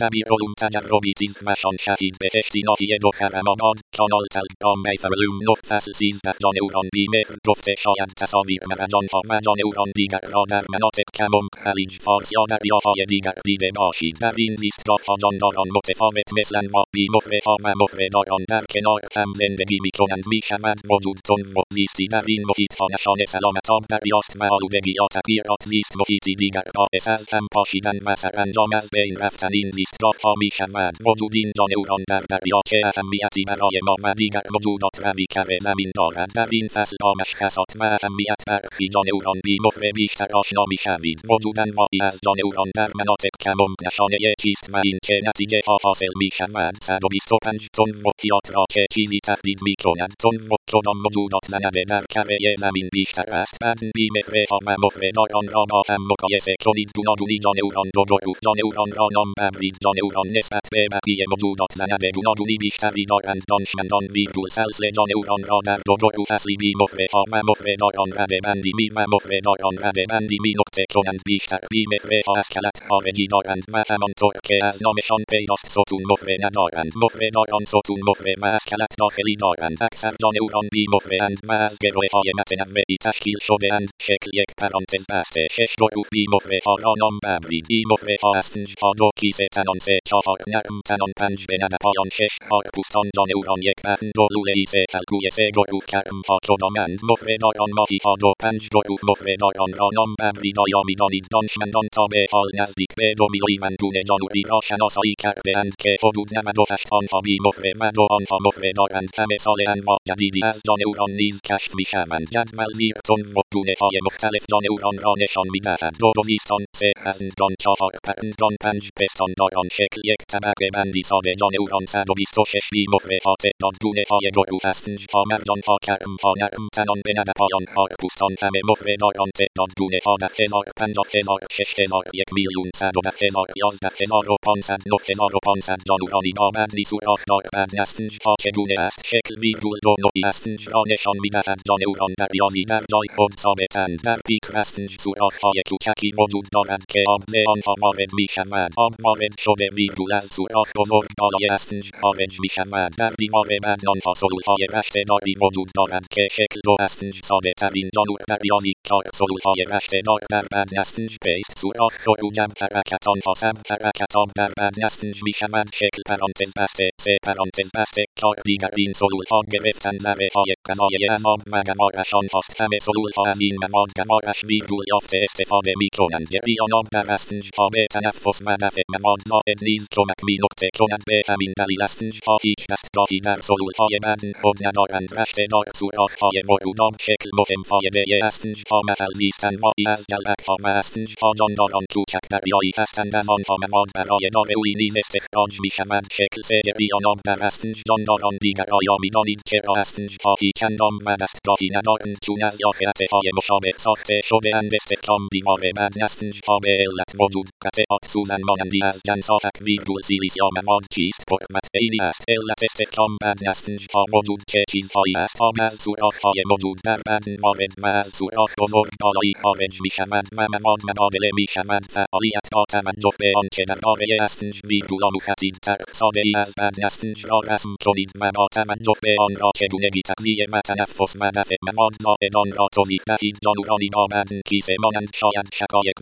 دبیر علوم تجربی زیست شهید بهشتی ناحیه دو خرم‌آباد کانال تلگرام میفرلوم نه فصل سیزده جان اوران بیمهر گفته شاید تصاویر مرجانها و جان اوران دیگر را در مناطق کمم خلیج فارس یا دریاهای دیگر دیده باشید در این زیستگاهها جانداران متفاوت مثل انواع بیمهرهها و مهرهداران در کنار هم زندگی می‌کنند می‌شود وجود تند و زیستی در این محیطها نشان سلامت آب دریاست و آلودگی یا تغییرات زیست محیطی دیگر باعث از هم پاشیدن و سرانجام از بین رفتن این زیستگاهها می‌شود وجود این جان اوران در دریا چه اهمیتی برای ما و دیگر موجودات و بیکر زمین دارد در این فصل با مشخصات و اهمیت برخی جان اوران بیمهره بیشتر آشنا می‌شوید وجود انواعی از جان اوران در مناطق کمم نشانه چیست و این چه نتیجه ها حاصل می‌شود 125 تن وحیات را چه چیزی تهدید می‌کند تن و کدام موجودات زنده در کره زمین بیشتر است بعد بیمهره ها و مهره داران را با هم مقایسه کنید گوناگونی جان اوران دو گروه جان اوران را نام ببرید جان اوران نسبت به بقیه موجودات زنده گوناگونی بیشتری دارند دانشمندان ویرگول سلسله جان اوران را در دو گروه اصلی بیمهره ها و مهره داران رده بندی می و مهره داران رده بندی می نقطه کنند بیشتر بیمهره ها اسکلت خارجی دارند و همانطور که از نامشان پیداست ستون مهره ندارند مهره داران ستون مهره و اسکلت داخلی دارند اکثر جان جانوران بیمهره اند و از گروه های متنوعی تشکیل شده اند شکل یک پرانتز بسته شش گروه بیمهره ها را نام ببرید ها اسفنج ها دو کیسه تنان سه چهار نرم تنان پنج به پایان شش هار پوستان جان اوران یک پهن دو لوله ای سه حلقوی سه گروه کرم ها کدامند مهره داران ماهی ها دو پنج گروه مهره داران را نام ببرید آیا می‌دانید دانشمندان تا به حال نزدیک به دو میلیون گونه جانوری را شناسایی کرده اند که حدود 98 آنها بیمهره و دو آنها مهره دارند همه سال انواع جدیدی از جانوران نیز کشف می‌شوند جدول زیر تن و گونه های مختلف جانوران را نشان می‌دهد دو دوزیستان سه پرندگان چهار پرندگان پنج پستانداران شکل یک طبقه بندی ساده جان اوران 126 بیمهره ها تعداد گونه های گروه اسفنج ها مرجان ها کرم ها نرم تنان به پایان ها پوستان همه مهره داران تعداد گونه ها ده هزار پنجاه هزار شش هزار یک میلیون صد و ده هزار یازده هزار و پانصد نه هزار و پانصد جان اورانی آمدنی سوراخ دار بعد اسفنج ها چگونه است شکل ویرگول دو نوعی اسفنج را نشان می‌دهد جان اوران دریایی در جای خود ثابتند در پیک اسفنج سوراخ های کوچکی وجود دارد که آب آنها وارد می‌شود آب وارد شده ویرگول از سوراخ بزرگ بالای اسفنج خارج می‌شود در دیوار بعد آنها سلول های رشته داری وجود دارد که شکل دو اسفنج ساده ترین جانور دریایی کار سلول های رشته دار در بعد اسفنج پیست سوراخ خروجم حرکت آنها سم حرکت آب در بعد اسفنج می‌شود شکل پرانتز بسته سه پرانتز بسته کار دیگر این سلول ها گرفتن ذره های غذایی از آب و گوارشان هاست همه سلول ها از این مواد گوارش ویرگول یافته استفاده می‌کنند جریان آب در اسفنج ها به تنفس و دفع مواد زائد نیز کمک می نقطه کند به همین دلیل اسفنج ها هیچ دستگاهی در سلول های بدن خود ندارند رشته دار سوراخ های مورودان شکل مهم فایده اسفنج ها محل نیستند انواعی از جلدک ها و اسفنج ها جانداران کوچک دریایی هستند از آنها مواد برای نارویی نیز استخراج می‌شود شکل جریان آب در اسفنج جانداران دیگر آیا می‌دانید چرا اسفنج ها هیچ اندام و دستگاهی ندارند چون از یاخته های مشابه ساخته شده اند استحکام دیوار بدن اسفنج ها به علت وجود قطعات سوزن مانندی از جنساتک ویرگول سیلیسیا مواد چیست حکمت عینی است علت استحکام بدن اسفنج ها وجود چه چیزهایی است آب از سوراخ های موجود در بدن وارد و از سوراخ بزرگ بالایی خارج می شود و مواد مبادله می شود فعالیت با توجه به آنچه در باره اسفنج ویرگول تر ساده ای از بدن اسفنج را رسم کنید و با توجه به آن را چگونگی تغذیه و تنفس و دفع مواد زائد آن را توضیح دهید جانورانی با بدن کیسه مانند شاید شقایق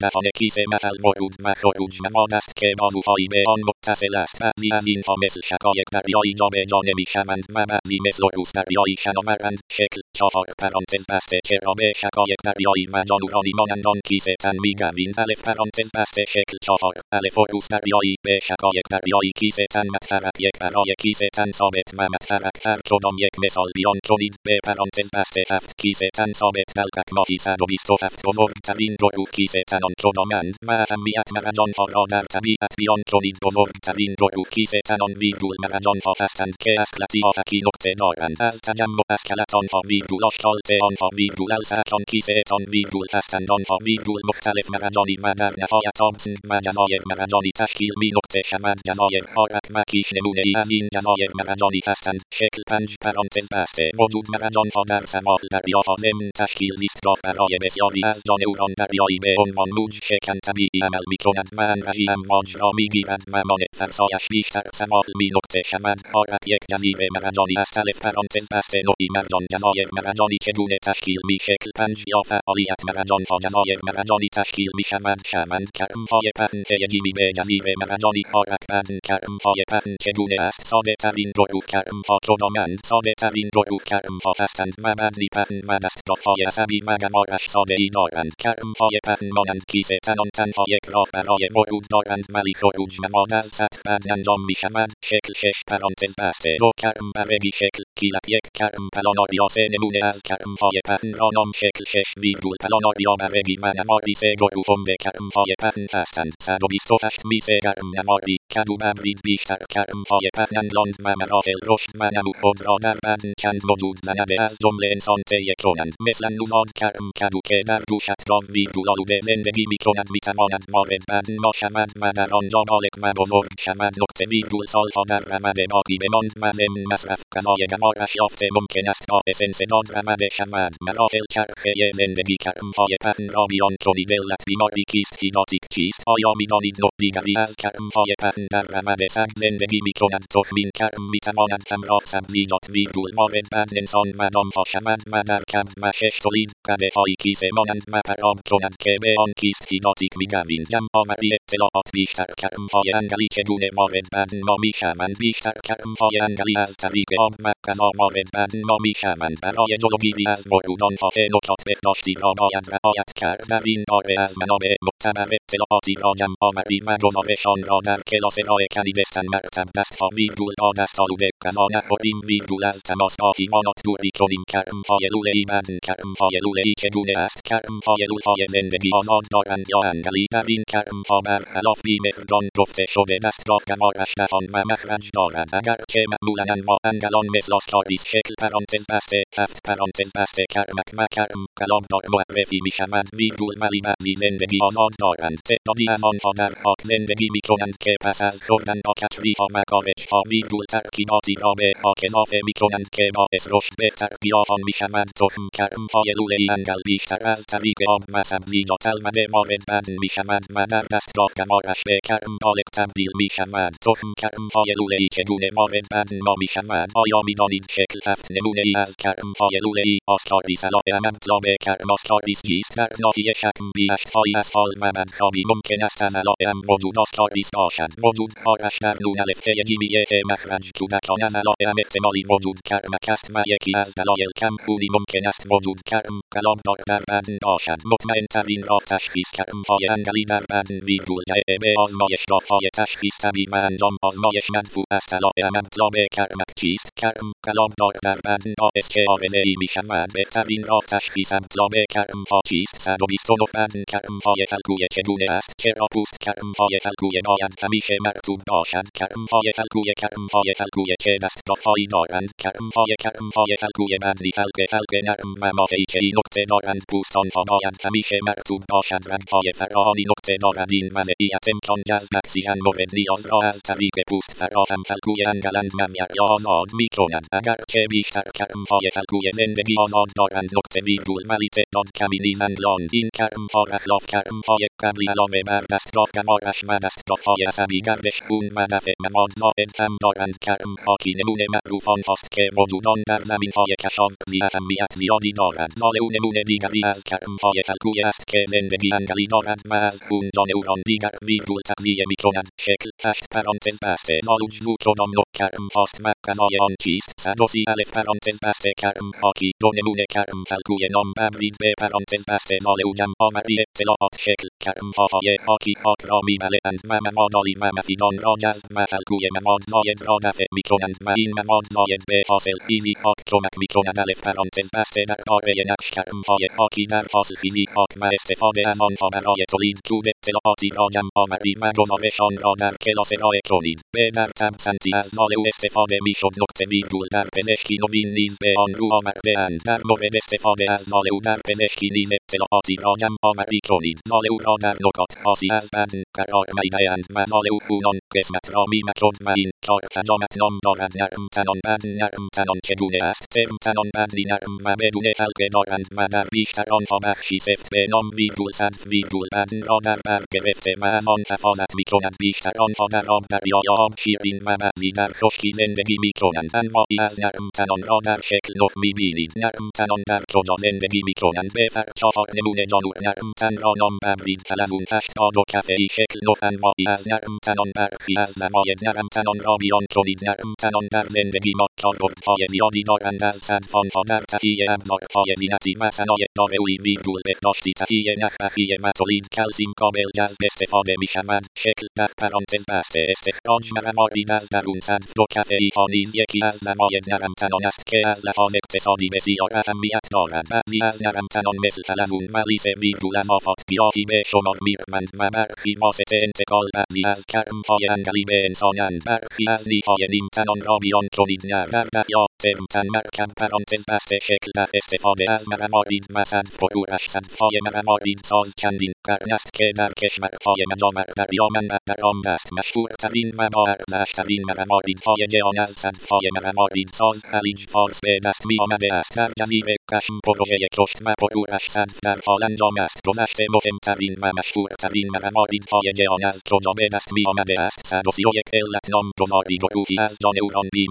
دهان کیسه محل ورود و خروج مواد است که بازوهایی به آن متصل است بعضی از اینها مثل شقایق دریایی جابجا نمی‌شوند و بعضی مثل عروس دریایی شناورند شکل چهار پرانتز بسته چرا به شقایق دریایی و جانورانی مانند آن کیسه تن می‌گویند الف پرانتز بسته شکل چهار الف عروس دریایی به شقایق دریایی کیسه تن متحرک یک برای کیسه تن ثابت و متحرک هر کدام یک مثال بیان کنید به پرانتز بسته هفت کیسه تن ثابت دلقک ماهی 127 بزرگترین گروه کیسه تنان کدامند و اهمیت مرجانها را در طبیعت بیان کنید بزرگترین گروه کیسه تنان ویرگول مرجانها هستند که اسکلتی آهکی نقطه دارند از تجمع اسکلت آنها ویرگول آشکالت آنها ویرگول السکان کیسه تان ویرگول هستند آنها ویرگول مختلف مرجانی و در نهایت آبسند و جزایر مرجانی تشکیل می نقطه شود جزایر آرک و کیش نمونه ای از این جزایر مرجانی هستند شکل پنج پرانتز بسته وجود مرجانها در سواحل دریاها ضمن تشکیل زیستگاه برای بسیاری از جان اوران دریایی به عنوان موج شکن طبیعی عمل می کند و انرژی امواج را می گیرد و مانع فرسایش بیشتر سوال می نقطه شود آرک یک جزیره مرجانی است الف پرانتز بسته نوعی مرجان جزایر مرجانی چگونه تشکیل می شکل پنج یا فعالیت مرجان ها جزایر مرجانی تشکیل می شود شوند کرم های پهن پیجیمی به جزیره مرجانی آرک پهن کرم های پهن چگونه است ساده ترین گروه کرم ها کدامند ساده ترین گروه کرم ها هستند و بدلی پهن و دستگاه های عصبی و گوارش ساده ای دارند کرم های پهن مانند کیسه تنان تنها یک راه برای ورود دارند ولی خروج مواد از سطح بعد انجام می شود شکل شش پرانتز بسته دو کرم برگی شکل کیلک یک کرم پلاناریا سه نمونه از کرم های پهن را نام شکل شش ویرگول پلاناریا برگی و نماری سه گروهم به کرم های پهن هستند 128 میسه کرم نماری کدو برید بیشتر کرم های پهن اندلاند و مراحل رشد و نمو خود را در بدن چند موجود زنده از جمله انسان طی کنند مثل نوزاد کرم کدو که در گوشت را ویرگول آلوده زندگی می کند می تواند وارد بدن ما شود و در آنجا بالغ و بزرگ شود نقطه ویرگول سالها در رمد باقی بماند و ضمن مصرف غذای گوارش یافته ممکن است باعث انسداد رمده شود مراحل چرخه زندگی کرمهای پهن را بیان کنید علت بیماری کیست هیداتیک چیست آیا می‌دانید نوع دیگری از کرمهای پهن در رمد سگ زندگی می کند تخمین کرم می تواند همراه سبزیجات ویرگول وارد بدن انسان و دامها شود و در کبد و شش تولید قده های کیسه مانند و پرام کند که به آن کیست هیداتیک می گوین جمع آوری اطلاعات بیشتر کرمهای انگلی چگونه وارد بدن ما می شوند بیشتر کرمهای انگلی از طریق آب و غذا وارد بدن ما می شوند برای جلوگیری از ورود آنها نکات بهداشتی را باید رعایت کرد در این باره از منابع معتبر اطلاعاتی را جمع آوری و گزارشان را در کلاس ارائه کنیدستن مرتب دستها ویرگول با دست آلوده غذا نخوریم ویرگول از تماسگاه حیوانات دوری کنیم کرمهای لولهای بدن کرمهای لولهای چگونه است؟ کرمهای لولهای زندگی آزاد دارند یا انگلی در این کرمها برخلاف بیمهران گفته شده دستگاه گوارش دهان و مخرج دارد. اگرچه معمولا انواع انگلان مثل آسکاریس شکل پرانتز بسته هفت پرانتز بسته کرمک و کرم کلام دار معرفی می شود ویرگول ولی بعضی زندگی آزاد دارند تعدادی از آنها در خاک زندگی می کنند که پس از خوردن با کچری ها و ها ویرگول ترکیباتی را به خاک اضافه می کنند که باعث رشد بهتر گیاهان می شود تخم کرم های لوله انگل بیشتر از طریق آب و سبزیجات الوده وارد بدن می شود و در دستگاه گوارش به کرم بالغ تبدیل می شود تخم کرم های لوله ای چگونه وارد بدن ما می شود آیا می دانید شکل هفت نمونه ای از کرم های لوله ای آسکاریس علائم مطلب کرم آسکاریس چیست در ناحیه شکم بیشت های اسهال و بدخوابی ممکن است از علائم وجود آسکاریس باشد وجود آرش در نون الف جیمیه مخرج کودکان از علائم احتمالی وجود کرمک است و یکی از دلایل کمخونی ممکن است وجود کرم کلام دار در بدن باشد مطمئن ترین راه تشخیص کرم های انگلی در بدن ویرگول به آزمایشگاه های تشخیص طبیب و انجام آزمایش منفوع است علائم مطلب کرمک چیست کرم کلام در بدن باعث چه آرنه ای می شود بهترین تشخیص مطلب کرم ها چیست 129 بدن کرم های حلقوی چگونه است چرا پوست کرم های حلقوی باید همیشه مرتوب باشد کرم های حلقوی کرم های حلقوی چه دستگاه هایی دارند کرم های کرم های حلقوی بدنی حلقه حلقه نرم و ماهیچه ای نقطه دارند پوست آنها باید همیشه مرطوب باشد رنگ های فراوانی نقطه دارد این وضعیت امکان جذب اکسیژن مورد نیاز را از طریق پوست فراهم حلقوی انگلند ممیع یا آزاد می کند اگرچه بیشتر کرم های حلقوی زندگی آزاد دارند نقطه ویرگول ولی تعداد کمی نیز انگل اند این کرم ها برخلاف کرم های قبلی علاوه بر دستگاه گوارش و دستگاه های عصبی گردش خون و دفع مواد زائد هم دارند. کرم خاکی نمونه معروف آنهاست که موجودان در زمین های کشاورزی اهمیت زیادی دارند. زالو نمونه دیگری از کرم های حلقوی است که زندگی انگلی دارد و از جانوران دیگر ویرگول تغذیه می کند شکل هشت پرانتز بسته. زالو جزو کدام کرم هاست و آن چیست؟ صدوسی الف پرانتز بسته کرم خاکی دو نمونه کرم حلقوی نام ببرید به پرانتز بسته زالو جمع آوری اطلاعات شکل کرم های خاکی خاک را می بلعند و مواد آلی و مفید آن را جذب و حلقوی مواد زاید را دفع می کنند و این مواد زاید به حاصل خیزی خاک کمک می کند الف پرانتز بسته درباره نقش کرم های خاکی در حاصل خیزی خاک و استفاده از آنها برای تولید کود اطلاعاتی را جمع آورید و گزارشان را در کلاس ارائه کنید به در طب سنتی از زالو استفاده می‌شد نقطه ویرگول در پزشکی نوین نیز به آن رو آورده اند در مورد استفاده از زالو در پزشکی نیز اطلاعاتی را جمع آوری کنید زالو را در نقاط خاصی از بدن قرار می‌دهند و زالو خون آن قسمت را میمکد و این کار حجامت نام دارد نرم تنان بدن نرم تنان چگونه است نرم تنان بدنی نرم و بدون حلقه دارند و در بیشتر آنها بخشی سفت به نام ویرگول صدف ویرگول بدن را در بر گرفته و از آن حفاظت می‌کنند بیشتر آنها در آب دریا یا آب شیرین و بعضی در خشکی زندگی می‌کنند. انواعی از نرم تنان را در شکل نه می‌بینید. نرم تنان در کجا زندگی می‌کنند؟ به فرق چهار نمونه جانور نرم تن را نام ببرید. حلزون هشت پا دو کفه شکل نه انواعی از نرم تنان برخی از فواید نرم تنان را بیان کنید. نرم تنان در زندگی ما کاربردهای زیادی دارند. از صنف آنها در تهیه ابزارهای زینتی و صنایع دارویی ویرگول بهداشتی تهیه نخبخیه و تولید کلسیم جذب استفاده می‌شود شکل در پرانتز بسته استخراج موارد از درون صنف دو کفه ای ها نیز یکی از نماید نرم تنان است که از لحاظ اقتصادی بسیار اهمیت دارد بعضی از نرم تنان مثل فلزون و لیس ویرگول اضافات گیاهی به شمار می‌روند و برخی واسطه انتقال بعضی از کرمهای انگلی به انسانند برخی از نیهای نیم تنان را بیان کنید نه در دریا ترم تن مرکب مجاور دریا منبع در آن است مشهورترین و با ارزشترین مواردهای جهان از صنفهای موارد ساز خلیج فارس به دست می آمده است در جزیره قشم پروژه کشت و پرورش صنف در حال انجام است گذشته مهمترین و مشهورترین مواردهای جهان از کجا به دست می آمده است صد و سی و یک علت نامگذاری گروهی از جانوران بی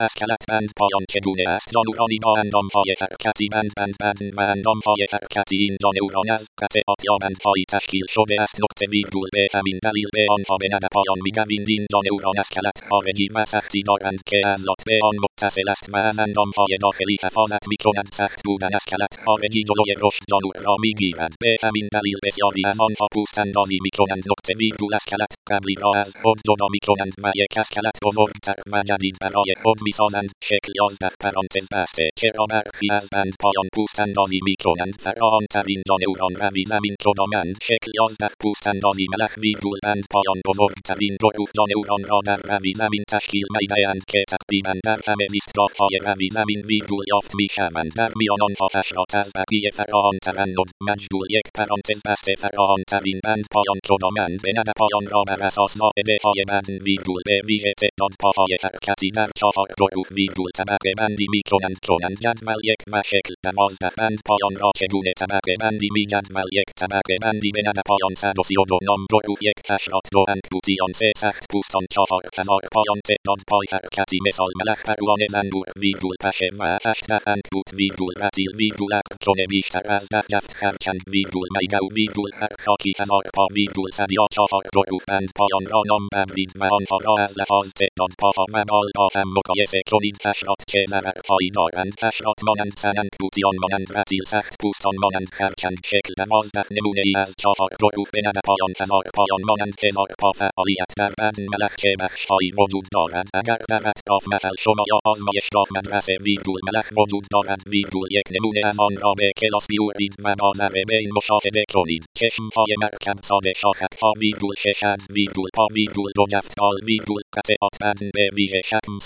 مهره به بند پایان چگونه است جانورانی با اندامهای حرکتی بند بند بند و اندامهای حرکتی این جانوران از قطعات یا بندهایی تشکیل شده است نقطه ویرگول به همین دلیل به آنها به ند پایان می‌گویند این جانوران اسکلت خارجی و سختی دارند که عضلات به آن متصل است و از اندامهای داخلی حفاظت می‌کنند سخت بودن اسکلت خارجی جلوی رشد جانور را می‌گیرد به همین دلیل بسیاری از آنها پوست اندازی می‌کنند نقطه ویرگول اسکلت قبلی را از خود جدا می‌کنند و یک اسکلت بزرگتر و جدید برای خود می‌سازند شکل یازده پرانتز بسته چرا برخی از بند پایان پوست اندازی می‌کنند فراوانترین جانوران روی زمین کدامند شکل یازده پوست اندازی ملخ ویرگول بند پایان بزرگترین گروه جانوران را در روی زمین تشکیل می‌دهند که تقریبا در همه زیستگاههای روی زمین ویرگول یافت می‌شوند در میان آنها حشرات از بقیه فراوانترند جدول یک پرانتز بسته فراوانترین بند پایان کدامند بند پایان را بر اساس قاعده های بدن ویرگول به ویژه تعداد پاهای حرکتی در چهار گروه ویرگول طبقه بندی می‌کنند کنند جدول یک و شکل دوازده بند پایان را چگونه طبقه بندی می جدول یک طبقه بندی بند پایان صد و سی و دو نام گروه یک حشرات دو عنکبوتیان سه سخت پوستان چهار هزار پایان تعداد پای حرکتی مثال ملخ پروانه زنبور ویرگول پشه و هشده عنکبوت ویرگول رتیل ویرگول عقرب کنه بیشتر از ده جفت خرچنگ ویرگول میگو ویرگول خر خاکی هزار پا ویرگول صد پا چهار گروه بند پایان را نام ببرید و آنها را از لحاظ تعداد پاها و بالها هم مقایسه کنید حشرات چه ضررهایی دارند حشرات مانند سن انکبوتیان مانند رتیل سخت پوستان مانند خرچنگ شکل دوازده نمونه ای از چهار گروه به ند پایان هزار پایان مانند هزار پا فعالیت در بدن ملخ چه بخشهایی وجود دارد اگر در اطراف محل شما یا آزمایشگاه مدرسه ویرگول ملخ وجود دارد ویرگول یک نمونه از آن را به کلاس بیورید و ذره بین مشاهده کنید چشمهای مرکب ساده شاخکها ویرگول ششد ویرگول پا ویرگول دو جفتال ویرگول قطعات بدن به ویژه شکم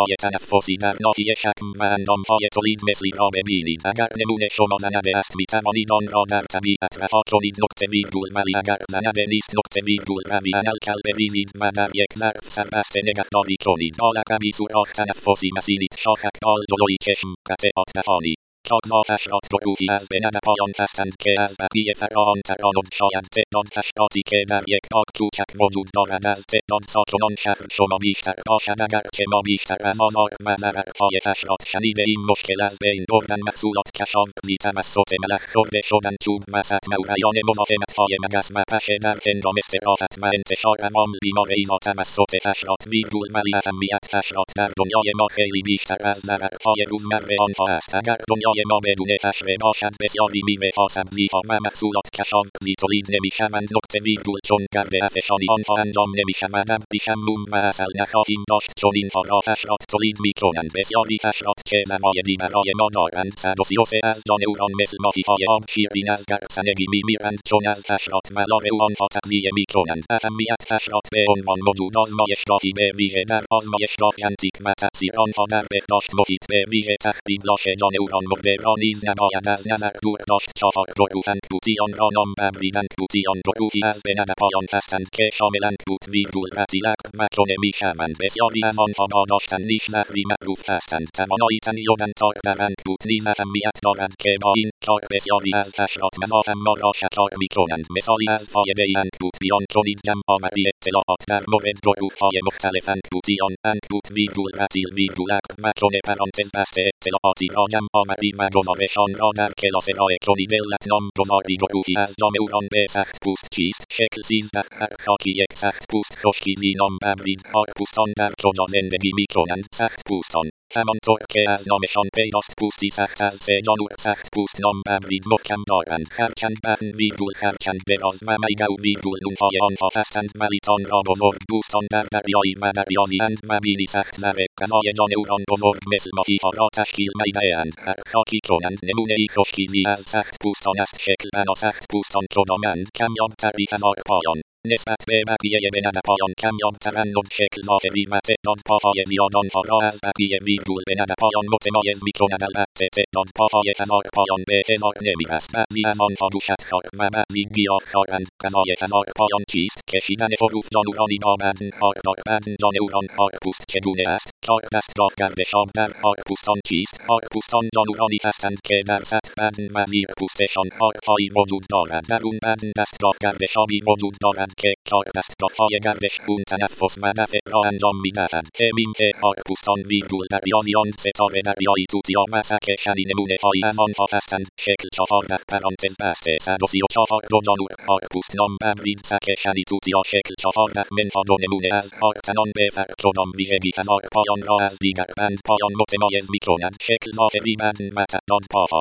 سوراخهای تنفسی در ناحیه شکم و اندامهای تولید مثلی را ببینید اگر نمونه شما زنده است می‌توانید آن را در طبیعت رها کنید نقطه ویرگول ولی اگر زنده نیست نقطه ویرگول روی انالکل بریزید و در یک ظرف سربسته نگهداری کنید عالقبی سوراخ تنفسی مسیلید شاخکال جلوی چشم قطعات دهانی کاغذها حشرات گروهی از به ند پایان هستند که از بقیه فراوانتران شاید تعداد حشراتی که در یک آگ کوچک وجود دارد از تعداد ساکنان شهر شما بیشتر باشد اگرچه ما بیشتر از آمار و ضررهای حشرات شنیده این مشکل از بین بردن محصولات کشاورزی توسط ملخ خورده شدن چوب و بیان مزاحمتهای مگس و پشه در هنگام استراحت و انتشار عوامل بیماریها توسط حشرات ویرگول ولی اهمیت حشرات در دنیای ما بیشتر از ضررهای روزمره آنها است اگر دنیا غذای ما بدون حشره باشد بسیاری میوه ها سبزی ها و محصولات کشاورزی تولید نمی شوند نقطه ویرگول چون گرد افشانی آنها انجام نمی شود ابری شموم و اصل نخواهیم داشت چون اینها را حشرات تولید می کنند بسیاری حشرات که نمایدی برای ما دارند صد و سی و سه از جان اوران مثل ماهی های آب شیرین از گرسنگی می میرند چون از حشرات و لاغ آنها تغذیه می کنند اهمیت حشرات به عنوان موجود آزمایشگاهی به ویژه در آزمایشگاه ژنتیک و تاثیر آنها در بهداشت محیط به ویژه تخریب لاش جان اوران مرده را نیز نباید از نظر دور داشت چهار گروه انکبوتیان را نام ببرید انکبوتیان گروهی از به پایان هستند که شامل انکبوت ویرگول و تیلق و کنه می شوند بسیاری از آنها با داشتن نیش زهری معروف هستند توانایی تنیدن تار در انکبوت نیز اهمیت دارد که با این کار بسیاری از حشرات هم ما را شکار می کنند مثالی از فایده انکبوت بیان کنید جمع آوری اطلاعات در مورد گروه های مختلف انکبوتیان انکبوت ویرگول و تیل ویرگول و کنه پرانتز بسته اطلاعاتی را جمع آوری و گزارشان را در کلاس ارائه کنید علت نام گذاری گروهی از جامعوران به سخت پوست چیست شکل سیزده هر خاکی یک سخت پوست خشکی نام ببرید پوستان در کجا زندگی می کنند سخت پوستان همانطور که از نامشان پیداست پوستی سخت از سه جانور سخت پوست نام ببرید محکم دارند خرچند بطن ویرگول خرچند دراز و میگو ویرگول نونهای آنها هستند ولی تان را بزرگ دوستان در دریایی و دریازیاند و بینی سخت زره غذای جانوران بزرگ مثل ماهیها را تشکیل میده اند هر خاکی کنند نمونه ای خشکیزی از سخت پوستان است شکل بنا سخت پوستان کدامند کمیاب تری هزار پایان نسبت به بقیه پایان کمیاب ترند شکل ظاهری و تعداد پاهای زیاد آنها را از بقیه ویرگول پایان متمایز می‌کند البته تعداد پاهای هزار پایان به هزار نمی‌رسد بعضی از آنها دوشتخوار و بعضی گیاهخوارند غذای هزار پایان چیست کشیدن حروف جانورانی با بدن خاردار بدن جانوران خارپوست چگونه است کار دستگاه گردشاب در خارپوستان چیست خارپوستان جانورانی هستند که در سطح بدن و زیر پوستشان خارهایی وجود دارد درون بدن دستگاه گردشابی وجود دارد که کار دستگاههای گردشگون تنفس و دفع را انجام می‌دهد همین که خارپوستان ویرگول دریازیان ستاره دریایی توتیا و سکشنی نمونه هایی از آنها هستند شکل چهارده پرانتز بسته صد و سی و چهار دو جانور خارپوست نام ببرید سکشنی توتیا شکل چهارده منها دو نمونه از خارتنان به فرق کدام ویژگی هزار پایان را از دیگر بند پایان متمایز می‌کند شکل ظاهری بدن و تعداد پاها